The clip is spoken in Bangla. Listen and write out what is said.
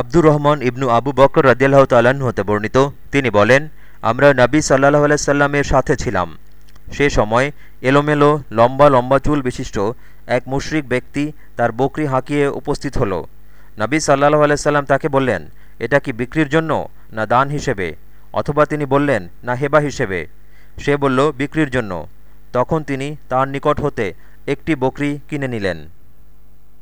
আব্দুর রহমান ইবনু আবু বকর রাজিয়াল্লাহ তাল্লাহ্ন হতে বর্ণিত। তিনি বলেন, আমরা নবী সাল্লাহ আলাইসাল্লামের সাথে ছিলাম। সে সময় এলোমেলো, লম্বা লম্বা চুল বিশিষ্ট এক মুশরিক ব্যক্তি তার বকরি হাঁকিয়ে উপস্থিত হল। নবী সাল্লাহ আলাইসাল্লাম তাকে বললেন, এটা কি বিক্রির জন্য না দান হিসেবে? অথবা তিনি বললেন, না হেবা হিসেবে? সে বলল, বিক্রির জন্য। তখন তিনি তার নিকট হতে একটি বকরি কিনে নিলেন।